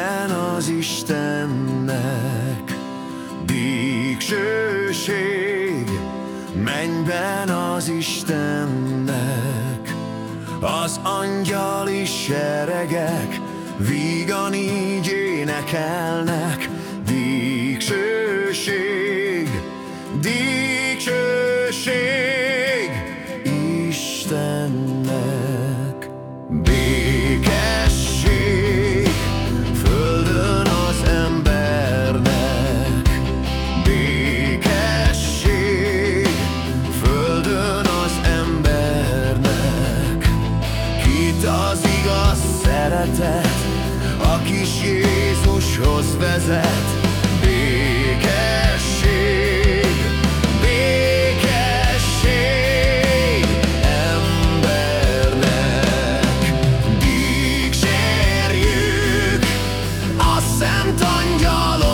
legyen az Istennek. Dicsőség, mennyben az Istennek, az angyali seregek vígan így énekelnek, szeretet, a kis Jézushoz vezet, békesség, békesség embernek. Dicsérjük a szent angyalok,